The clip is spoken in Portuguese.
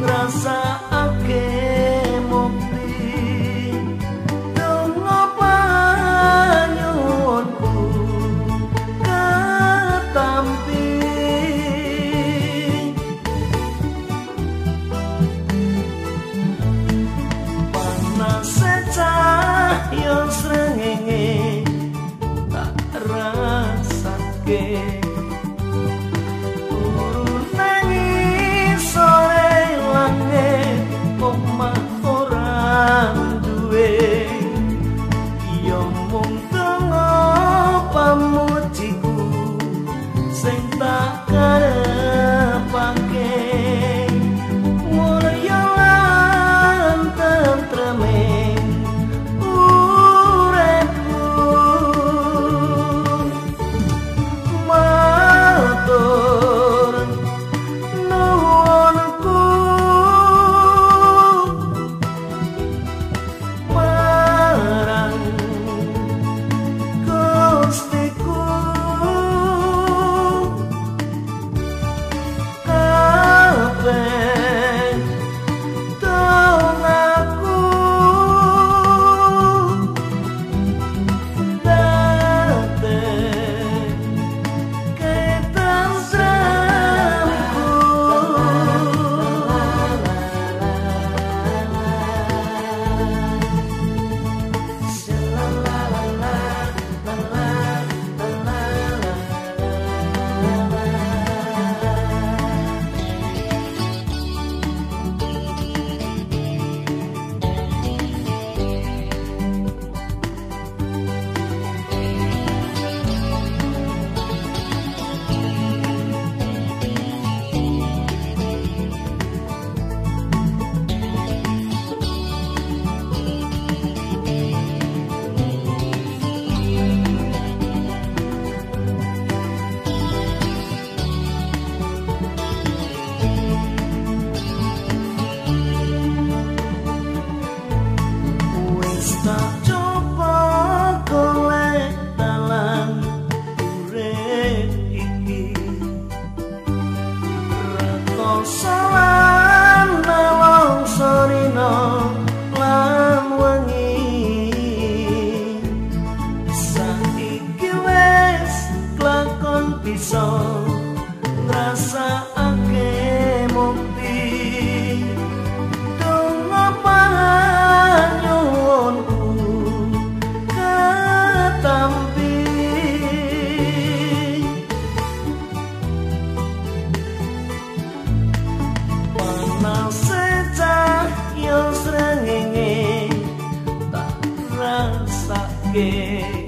ngrasakake okay. sinh ra stay